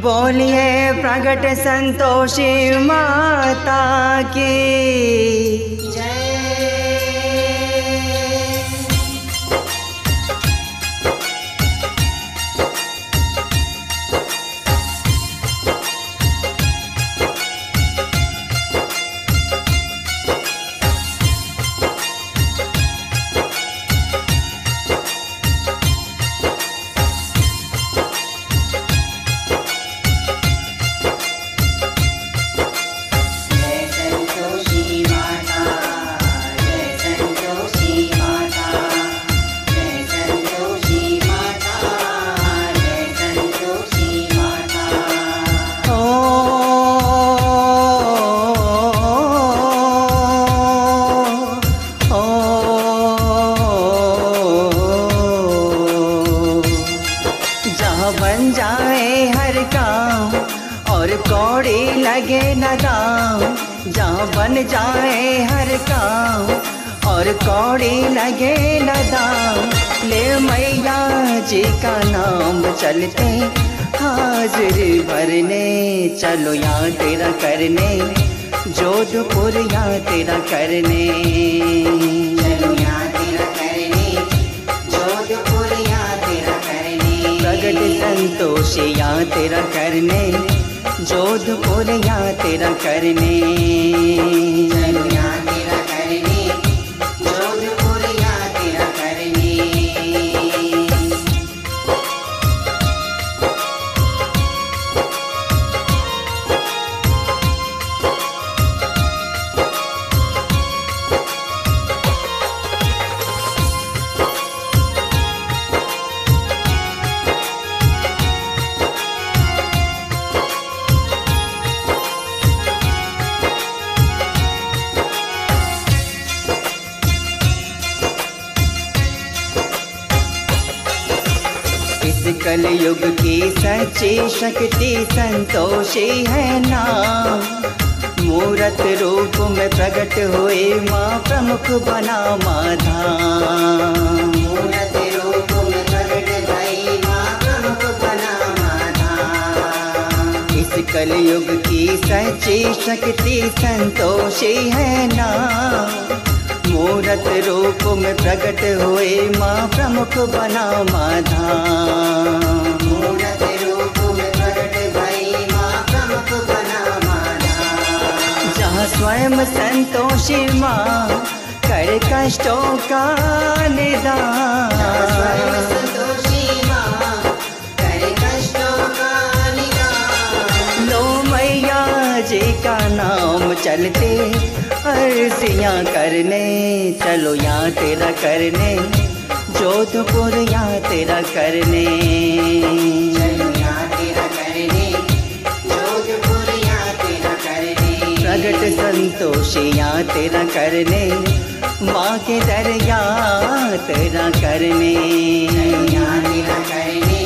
बोलिए प्रगट संतोषी माता की। जय जोधपुर यहाँ तेरा करने। यहाँ तेरा करने जोधपुर यहाँ तेरा करने। प्रगट संतोष तेरा करने जोधपुर तेरा करने। चलो शक्ति संतोषी है नाम मूरत रूप में प्रकट हुए माँ प्रमुख बना माधा। मूरत रूप में प्रगट भई माँ प्रमुख बना माधा। इस कलयुग की सच्ची शक्ति संतोषी है ना। मूरत रूप में प्रकट हुए माँ प्रमुख बना माधा। स्वयं संतोषी माँ कर कष्टों का निदान। संतोषी माँ कष्टों का निदान। लो मैया जी का नाम चलते अर्जियाँ करने चलो यहाँ तेरा करने जोधपुर यहाँ तेरा करने। प्रगट संतोष यहाँ तेरा करने माँ के दरिया तेरा करने। करने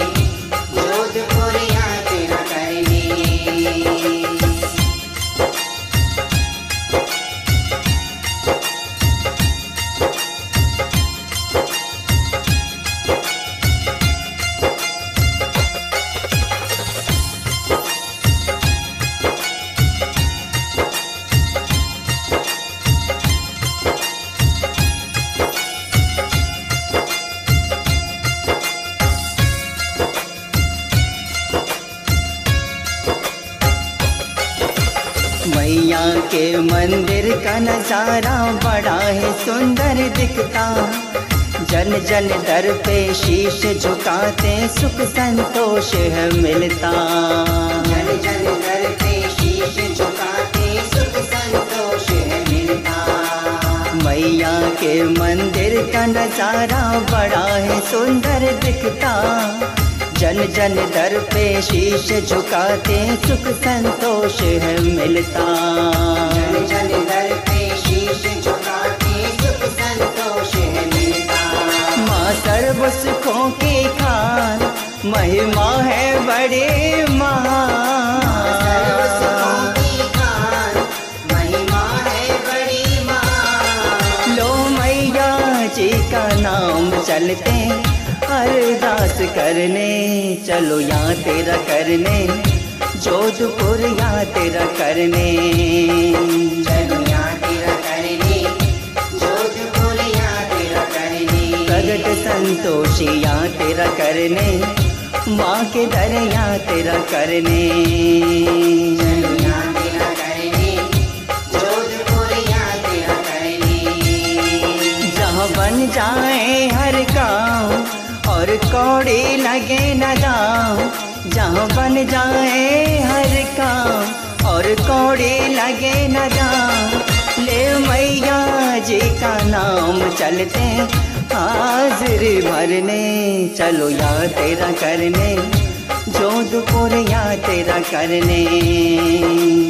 सुंदर दिखता। जन जन दर पे शीश झुकाते सुख संतोष है मिलता। जन जन दर पे शीश झुकाते सुख संतोष है मिलता। मैया के मंदिर का नज़ारा बड़ा है सुंदर दिखता। जन जन दर पे शीश झुकाते सुख संतोष है मिलता। जन जन महिमा है बड़े सर्व माँ महिमा है बड़ी माँ लो मैया जी का नाम चलते अरदास करने, चलो यहाँ तेरा करने, जोधपुर यहाँ तेरा करने। प्रगट संतोषी यहाँ तेरा करने माँ के दर यहाँ तेरा करने जहाँ बन जाए हर काम और कौड़ी लगे न जहाँ बन जाए हर काम और कौड़ी लगे न ले मैया जी का नाम चलते हाजिरी भरने चलो या तेरा करने जोधपुर या तेरा करने।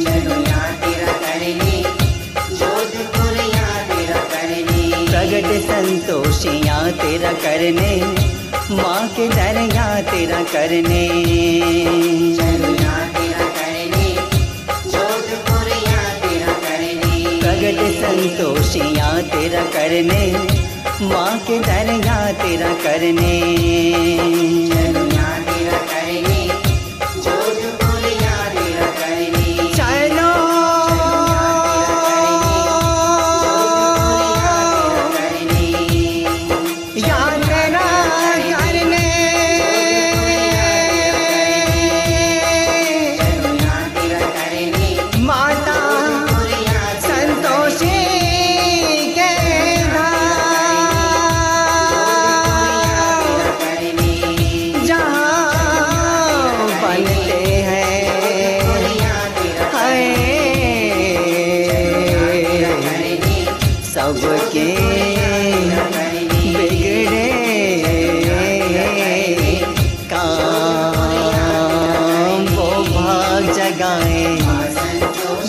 चलो यहाँ तेरा करने जोधपुर यहाँ तेरा करने। प्रगट संतोषियाँ तेरा करने माँ के दर यहाँ तेरा करने। चलो यहाँ तेरा करने जोधपुर यहाँ तेरा करने। प्रगट संतोषियाँ तेरा करने माँ के दरिया तेरा करने। जगाए।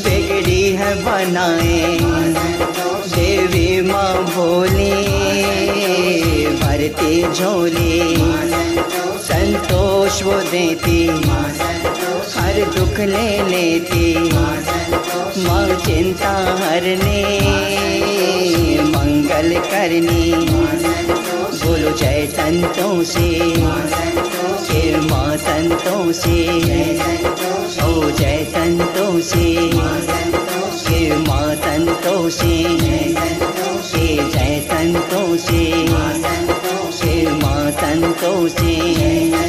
बिगड़ी है बनाए। देवी माँ भोली भरती झोली। संतोष वो देती, हर दुख ले लेती। माँ चिंता हरने, मंगल करनी। बोलो जय तन्तु सेवा श्रीमातन्तु से है सो जय तन्तु सेवा माँ है से जय तन्तु सेवा श्रीमातन्तुषे है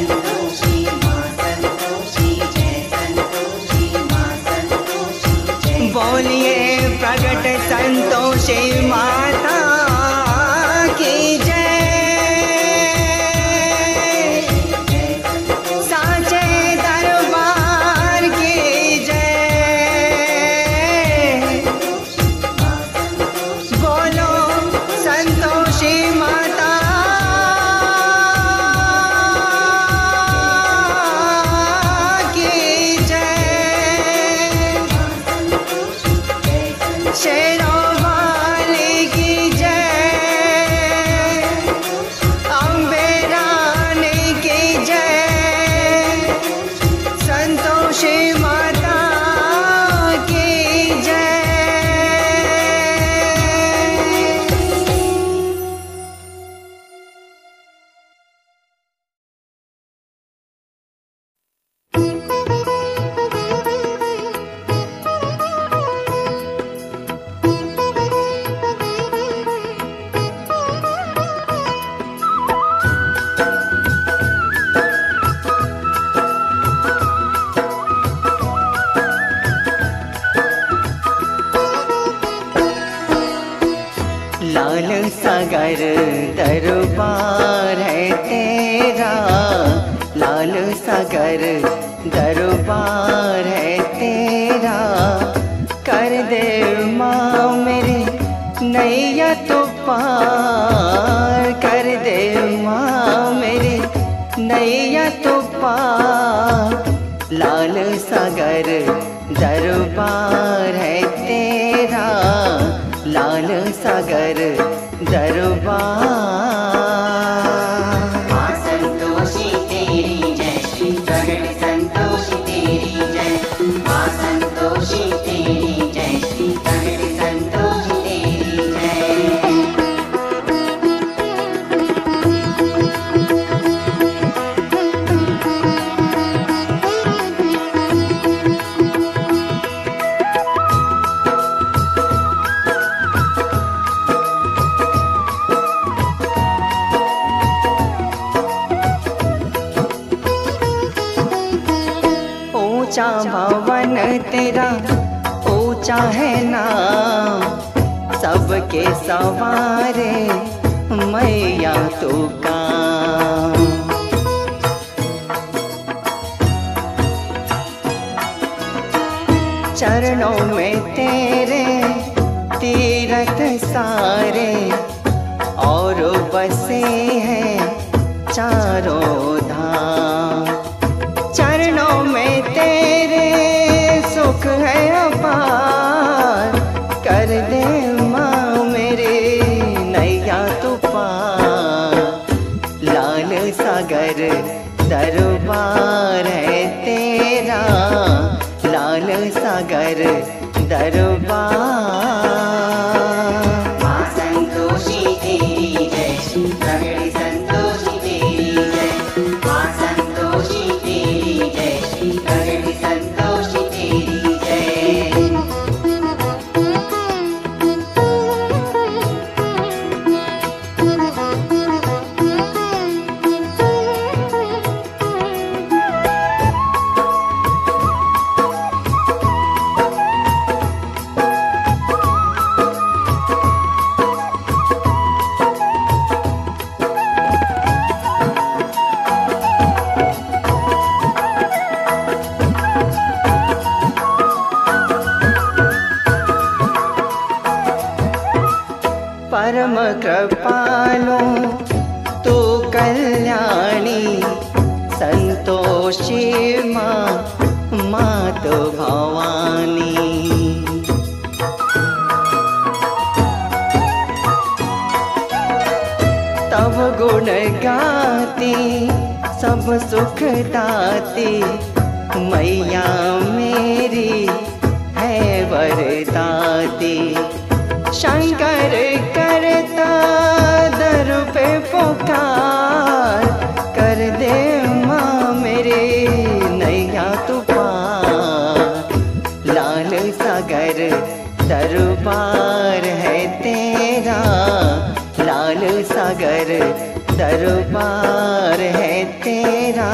तेरा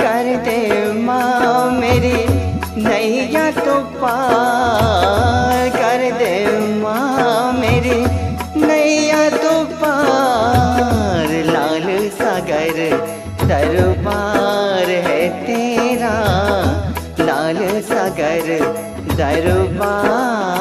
कर दे माँ मेरी नैया तो पार। कर दे माँ मेरी नैया तो पार। लाल सागर दरबार है तेरा। लाल सागर दरबार।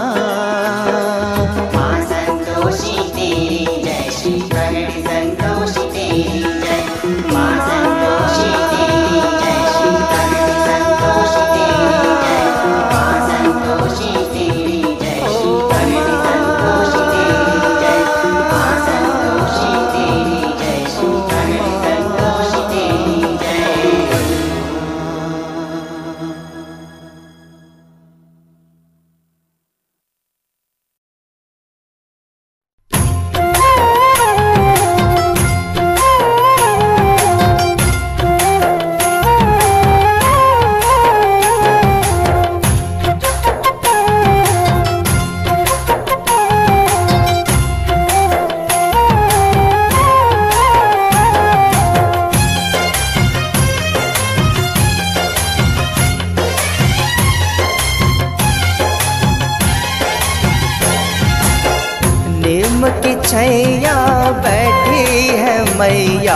छैया बैठी है मैया।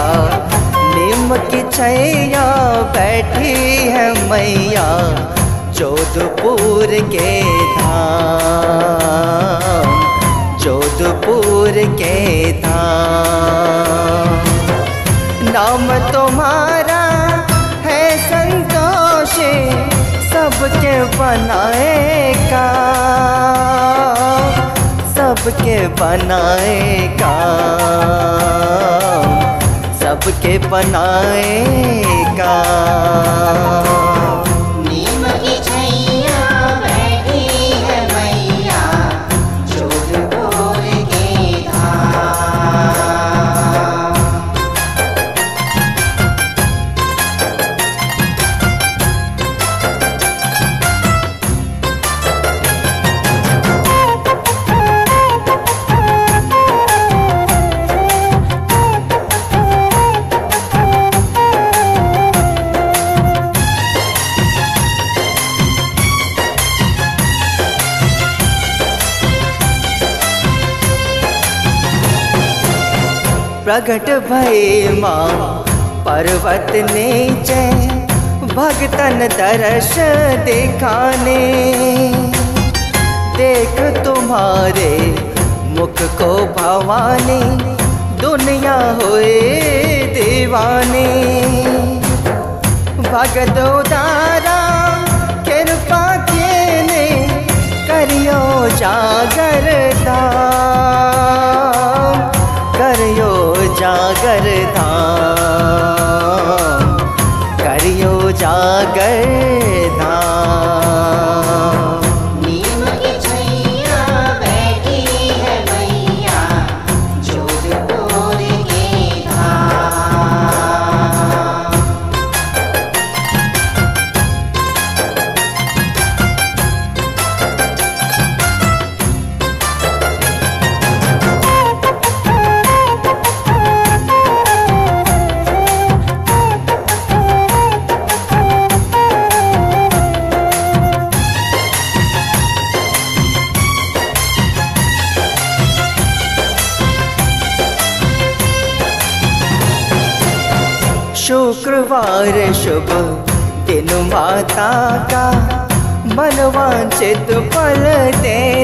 नीम की छैया बैठी है मैया, जोधपुर के धाम, जोधपुर के धाम। नाम तुम्हारा है संतोष, सबके बनाए का। सबके बनाए काम सबके बनाए काम प्रगट भये माँ, पर्वत नीचे भगतन दर्श दिखाने। देख तुम्हारे मुख को भवानी, दुनिया हुए दीवानी। भगत उदारा, कृपा के ने करियो जागरता। जागरता करियो जागरता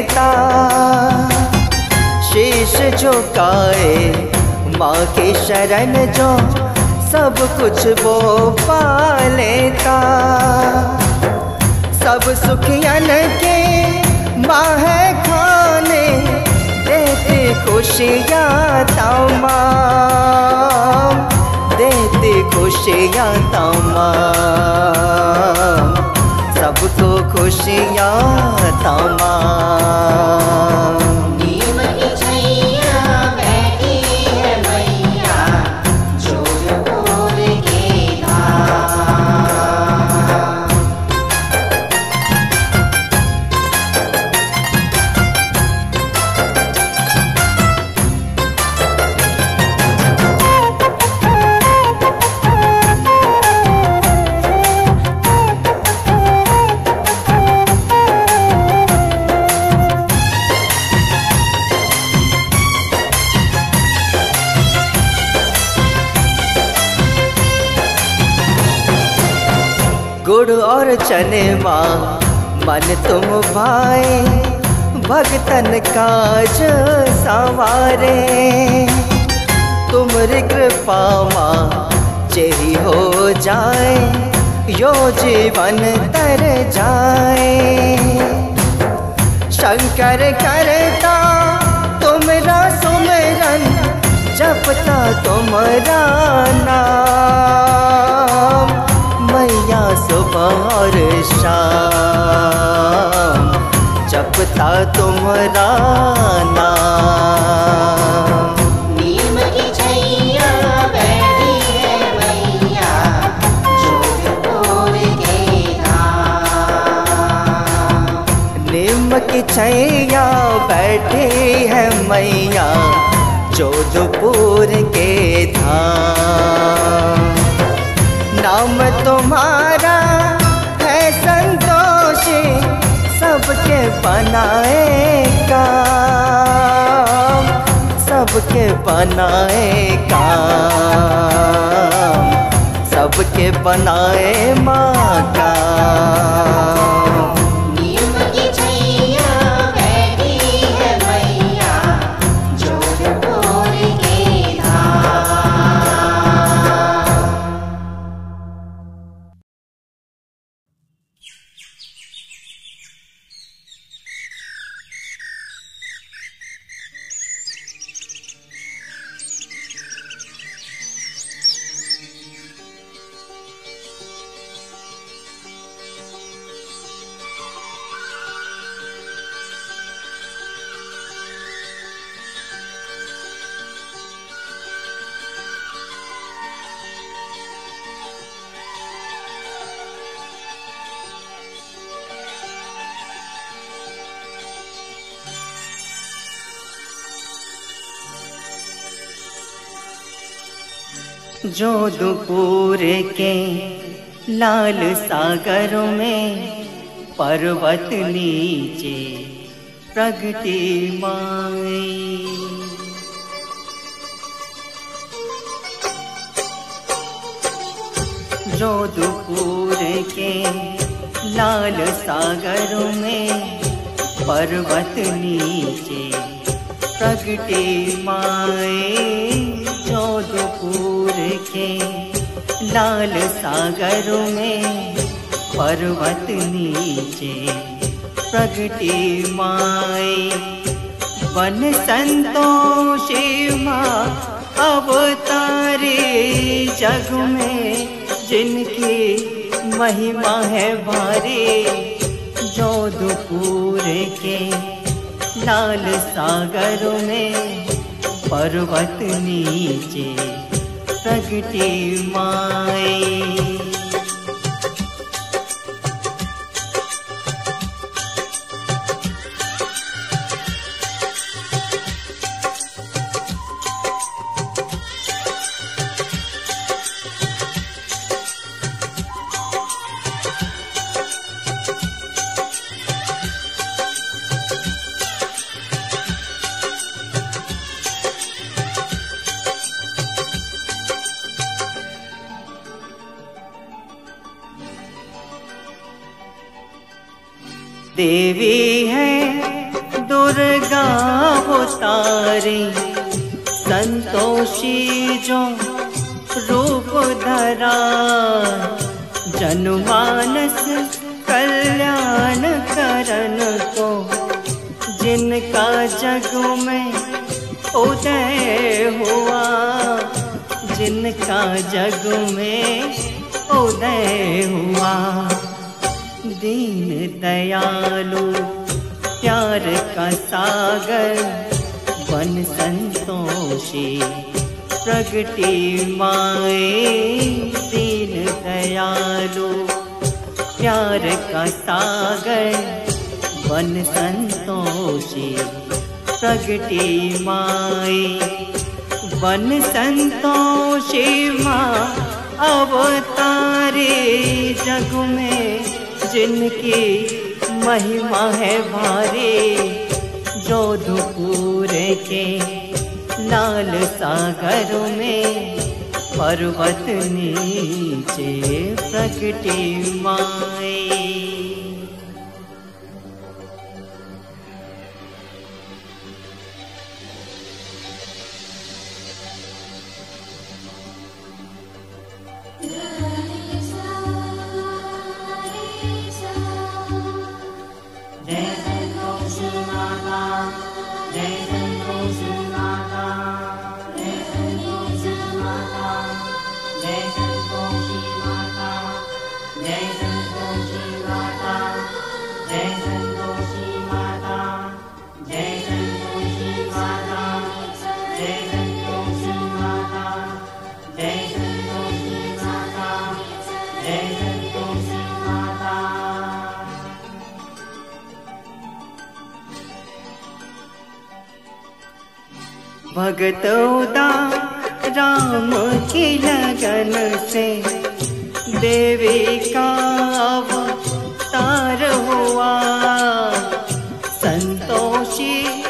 देता। शीश झुकाए, माँ की शरण जो सब कुछ वो पा लेता। सब सुखियन के माँ है खाने, देते खुशियाँ तमाम, देते खुशियाँ तमाम। सबको खुशियाँ तमाम। माँ मन तुम भाए, भगतन काज सवारे। तुमरी कृपा माँ, जेही हो जाए, यो जीवन तर जाए। शंकर करता तुमरा सुमरन, जपता तुमरा सुबह और शाम जपता तुमरा नाम। नीम की छैया बैठी है मैया जोधपुर के धाम निम की छैया बैठी है मैया जोधपुर के बनाए काम सबके बनाए काम सबके बनाए माँ काम जोधपुर के लाल सागर में पर्वत नीचे प्रगति माई। जोधपुर के लाल सागर में पर्वत नीचे प्रगति माए जोधपुर के लाल सागर में पर्वत नीचे प्रगति माए। वन संतोषी माँ अवतारे जग में, जिनकी महिमा है भारी। जोधपुर के लाल सागर में पर्वत नीचे सगटी माई। देवी है, दुर्गा तारी, संतोषी जो रूप धरा, जनमानस कल्याण करण को, जिनका जग में उदय हुआ, जिनका जग में उदय हुआ। दीन दयालु, प्यार का सागर वन संतोषी प्रगति माए दीन दयालु। प्यार का सागर वन संतोषी प्रगति माए वन संतोषी माँ, अवतारे जग में जिनकी महिमा है भारी जोधपुर के लाल सागर में पर्वत नीचे प्रकटी माए भगत उदा राम की लगन से। देवी का अवतार हुआ। संतोषी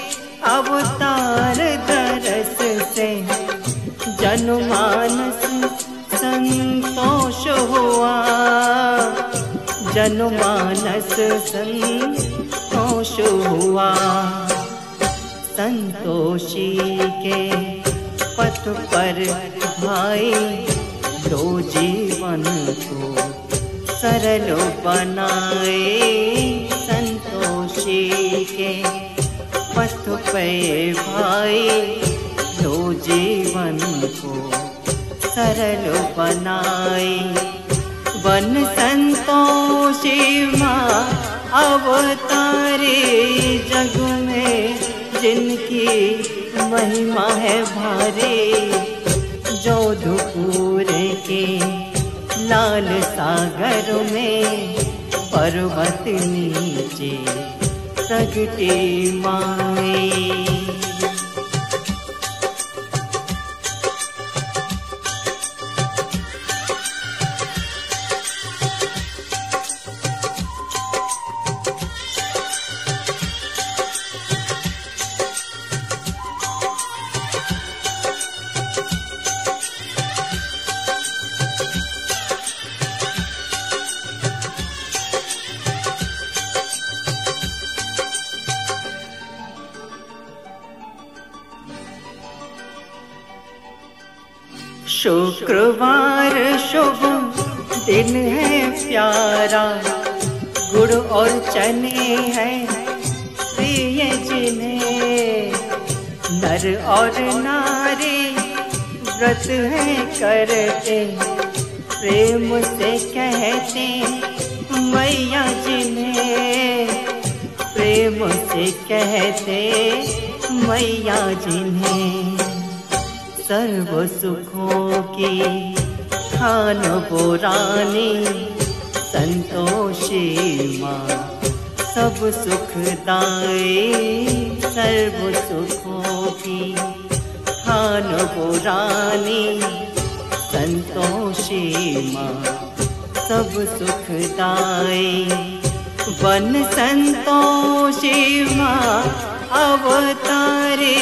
अवतार दरस से। जनमानस संतोष हुआ। जनमानस संतोष हुआ। संतोषी के पथ पर भाई दो जीवन को सरल बनाए, संतोषी के पथ पे भाई दो जीवन को सरल बनाए। वन संतोषी माँ अवतारे जग में जिनकी महिमा है भारी जोधपुर के लाल सागर में पर्वत नीचे प्रगटे माए शुक्रवार शुभ दिन है प्यारा। गुड़ और चने हैं प्रिय जिन्हें। नर और नारी व्रत है करते। प्रेम से कहते मैया जिन्हें। प्रेम से कहते मैया जिन्हें। सर्व सुखों की खान पुरानी संतोषी माँ। सब सुखदाई सर्व सुखों की खान पुरानी संतोषी माँ। सब सुखदाई वन संतोषी माँ। अवतारे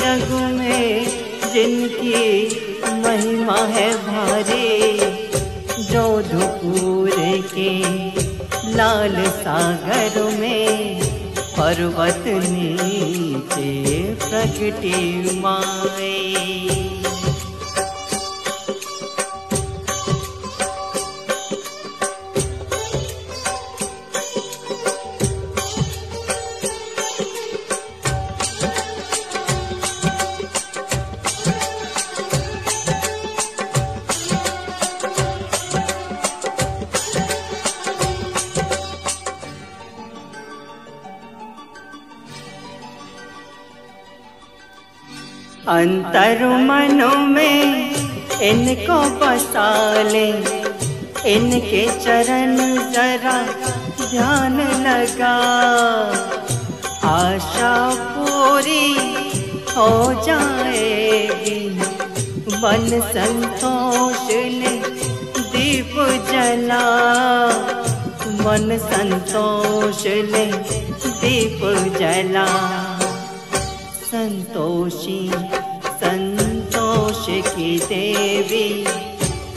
जग में जिनकी महिमा है भारी जोधपुर के लाल सागर में पर्वत नीचे प्रगटी माए अंतर मनो में इनको बसा ले। इनके चरण जरा ध्यान लगा। आशा पूरी हो जाएगी। मन संतोष ले दीप जला। मन संतोष ले दीप जला। संतोषी देवी,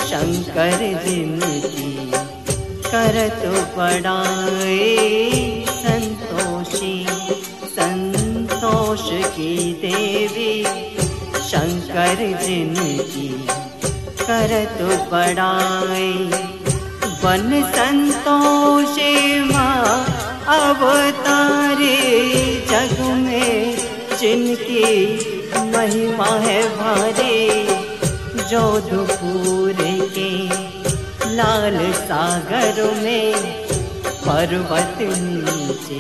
शंकर जिनकी करत बड़ाए संतोषी, संतोष की देवी, शंकर जिनकी करत बड़ाए बन संतोषी माँ अवतारे, जग में जिनकी महिमा है भारी। जोधपुर के लाल सागर में पर्वत नीचे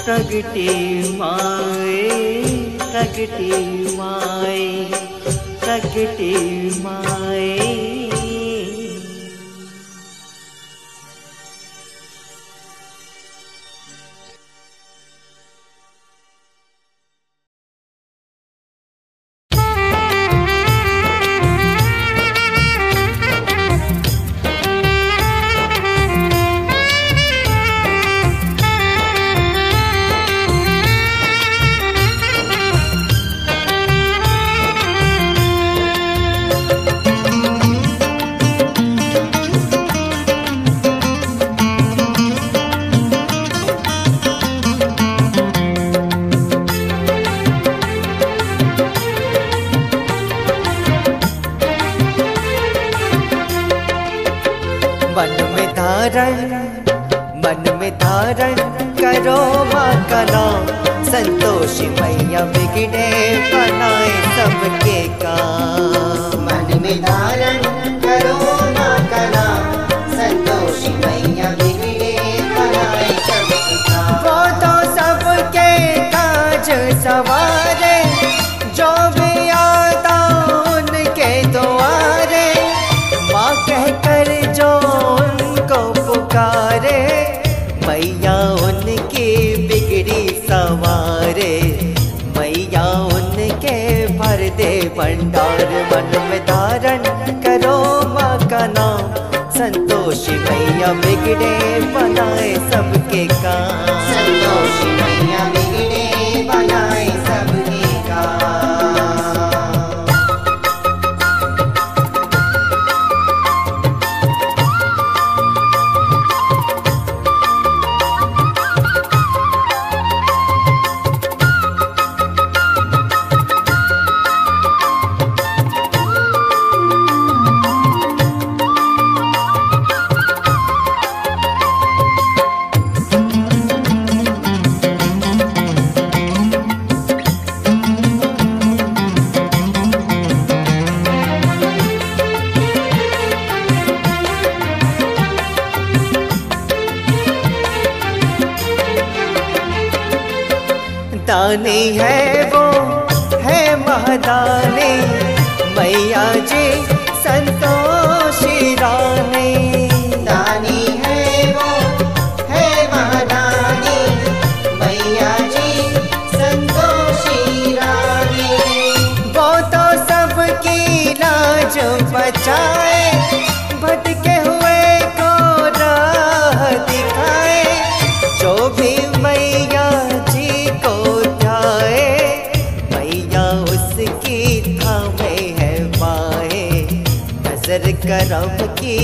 प्रगति माए प्रगति माए प्रगति माए संतोषी भैया बिगड़े बनाए सबके काम। संतोषी भैया बिगड़े बनाए जाए, भटके हुए को राह दिखाए, जो भी मैया जी को जाए मैया उसकी थामे है पाए नज़र करम की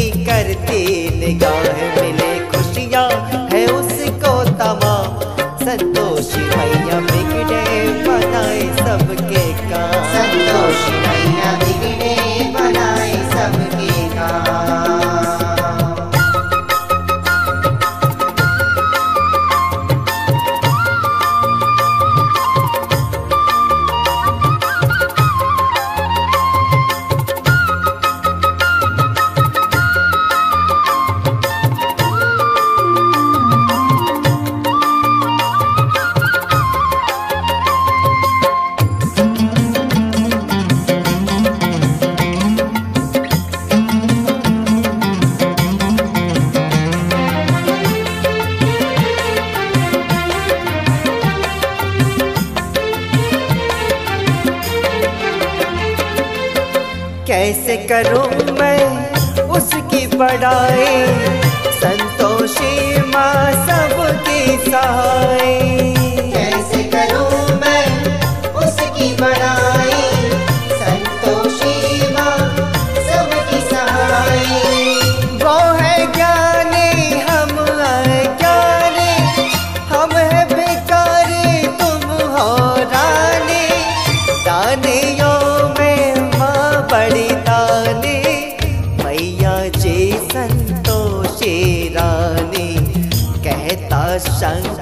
कैसे करूँ मैं उसकी बड़ाई संतोषी माँ सबकी सहाय।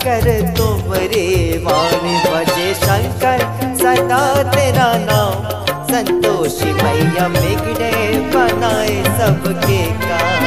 शंकर तो तुमरे वाणी बजे शंकर सदा तेरा नाम संतोषी मैया बिगड़े बनाए सबके का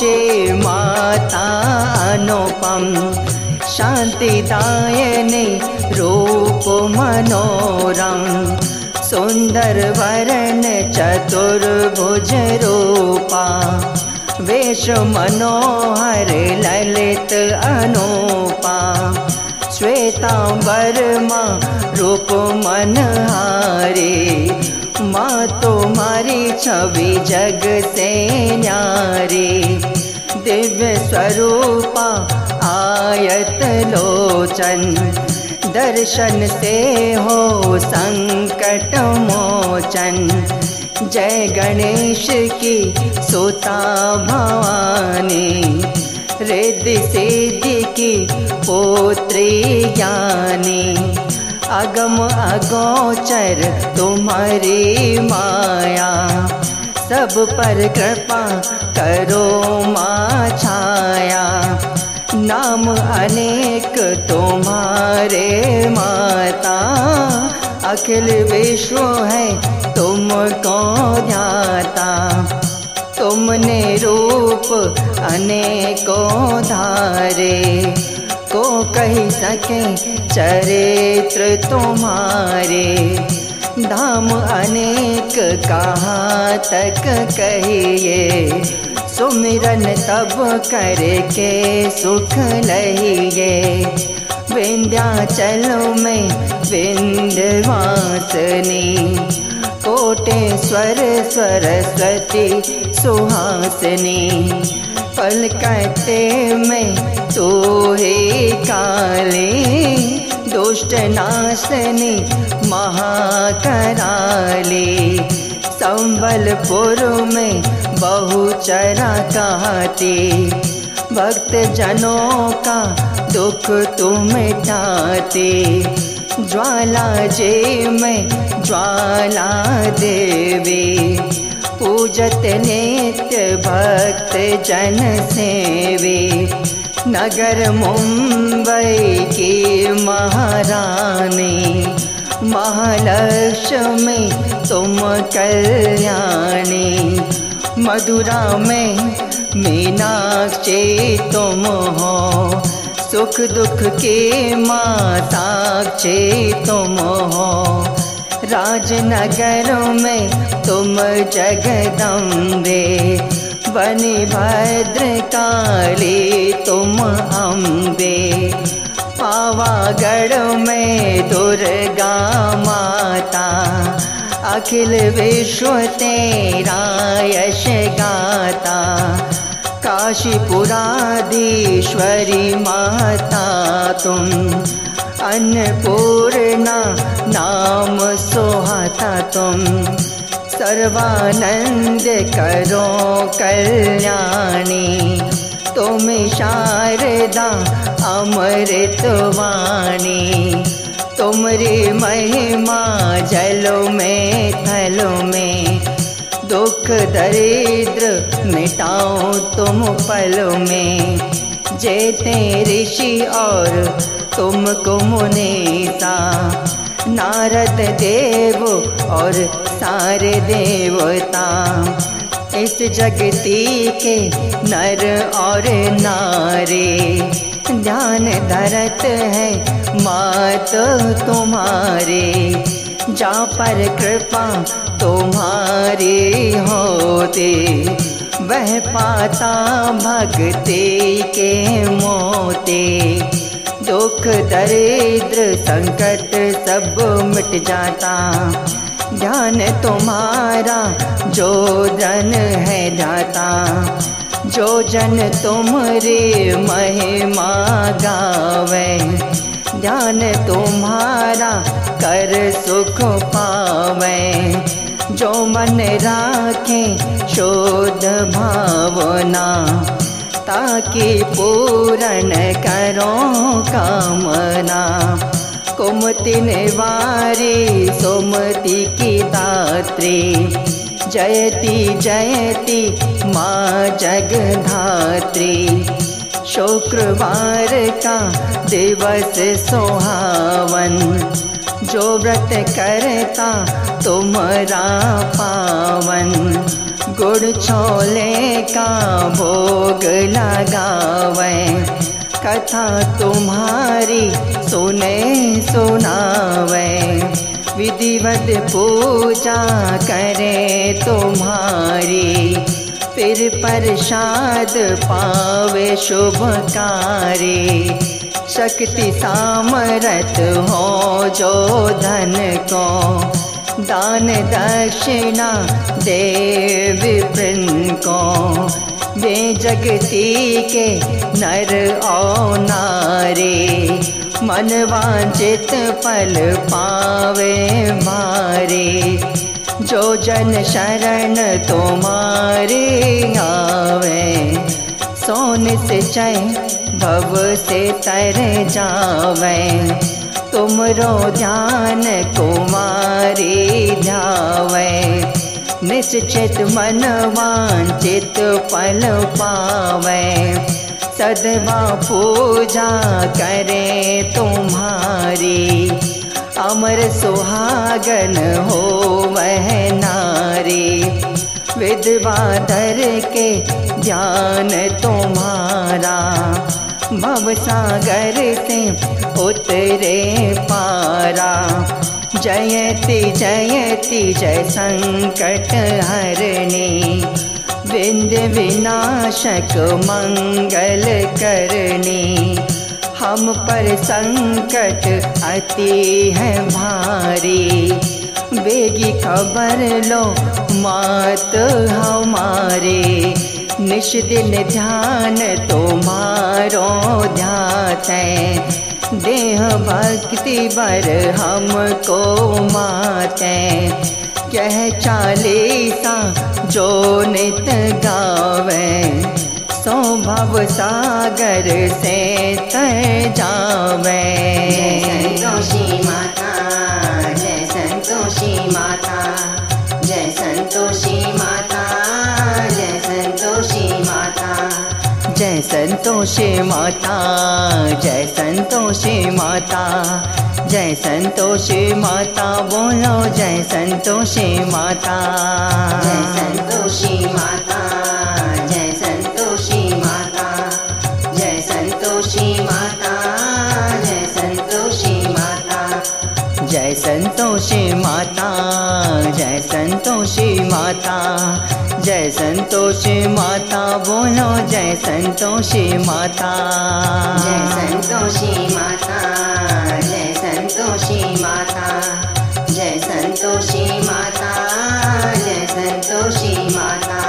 माता अनुपम शान्तिदायने रूप मनोरम सुन्दर वरण चतुर्भुज रूपा वेश मनोहर ललित अनुपा श्वेतांबरमा रूप मनहारे माँ तुम्हारी छवि जग से न्यारे। दिव्य स्वरूपा आयत लोचन। दर्शन से हो संकट मोचन। जय गणेश की सुता भवानी। रिद्धि सिद्धि की पुत्री ज्ञानी। अगम अगोचर तुम्हारी माया। सब पर कृपा करो माँ छाया नाम अनेक तुम्हारे माता। अखिल विश्व है तुमको ध्याता तुमने रूप अनेकों धारे। को कही सके, चरित्र तुम्हारे। धाम अनेक कहाँ तक कहिए? सुमिरन तब करे करके सुख लहिए। विंध्याचल में विंध्यवासनी कोटेश्वर सरस्वती सुहासनी। पलकते में तो हे काले, दुष्ट नाशनी महाकराली संबलपुर में बहुचरा कहती भक्त जनों का दुख तुम मिटाते ज्वाला जे में ज्वाला देवी। पूजत नित्य भक्त जन सेवे। नगर मुंबई की महारानी, महालक्ष्मी तुम कल्याणी। मधुरा में मीनाक्षी तुम हो, सुख दुख के माताक्षी तुम हो। राजनगर में तुम जगदम्बे, बनी भद्र काली तुम अम्बे। पावागढ़ में दुर्गा माता, अखिल विश्व तेरा यश गाता। काशीपुरा काशीपुराधीश्वरी माता तुम अन्नपूर्णा नाम सोहाता तुम। सर्वानंद करो कल्याणी। तुम शारदा अमृतवाणी तुमरी महिमा जलों में, थलों में। दुख दरिद्र मिटाओ तुम पलों में। जेते ऋषि और तुमको मुनीता नारद देव और सारे देवता। इस जगती के नर और नारे। ध्यान धरत है मात तुम्हारे। जा पर कृपा तुम्हारी होते। वह पाता भक्ति के मोते। दुख, दरिद्र संकट सब मिट जाता। ध्यान तुम्हारा जो जन है जाता। जो जन तुमरे महिमा गावे। ध्यान तुम्हारा कर सुख पावे। जो मन राखे शोध भावना, ताकि पूर्ण करो कामना। कुमति निवारी, सुमति की दात्री, जयति जयति माँ जगधात्री। शुक्रवार का दिवस सुहावन जो व्रत करता तुम्हारा पावन, गुड़ छोले का भोग लगावे। कथा तुम्हारी सुने सुनावे। विधिवत पूजा करे तुम्हारी, फिर प्रसाद पावे शुभकारी। शक्ति सामरत हो जो धन को दान दक्षिणा देव विपिन को। वे जगती के नर और नारी, मन वांचित पल पावे मारे जो जन शरण तुम्हारे आवे, सोन से चय भव से तर जावे। तुमरो ध्यान कुमारी ध्यावे। निश्चित मन वांचित पल पावे। सदवा पूजा करे तुम्हारी। अमर सुहागन हो वह नारी। विधवा धर के ज्ञान तुम्हारा। भव सागर से उतरे पारा। जयति जयति जय संकट हरणी। विंध्य विनाशक मंगल करनी हम पर संकट अति है भारी। बेगी खबर लो, मात हमारे। निश दिन ध्यान तुम्हारो ध्यात। देह भक्ति बर हमको माते। कह चालीसा जो नित गावे, सो भव सागर से तर जावे। संतोषी माता, जय संतोषी माता, जय संतोषी संतोषी माता, जय संतोषे माता, जय संतोषे माता, बोलो जय संतोषे माता। जय संतोषी माता। जय संतोषी माता जय संतोषी माता बोलो जय संतोषी माता। जय संतोषी माता जय संतोषी माता जय संतोषी माता जय संतोषी माता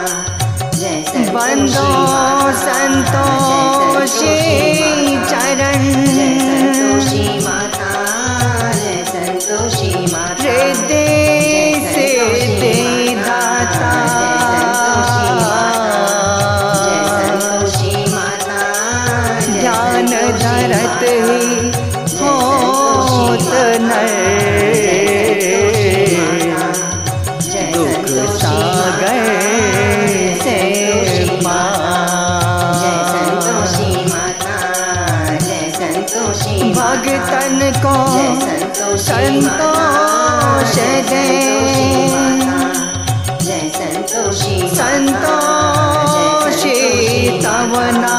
जय संतोषी बंदो संतोषी संतोष दे संतोषी तवना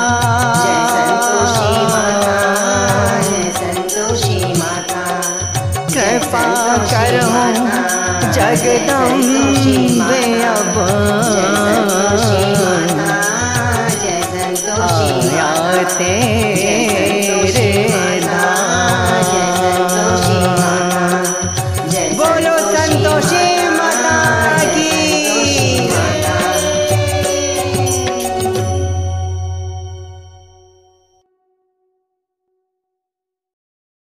कृपा करो जगदम्बे अब। आयाते।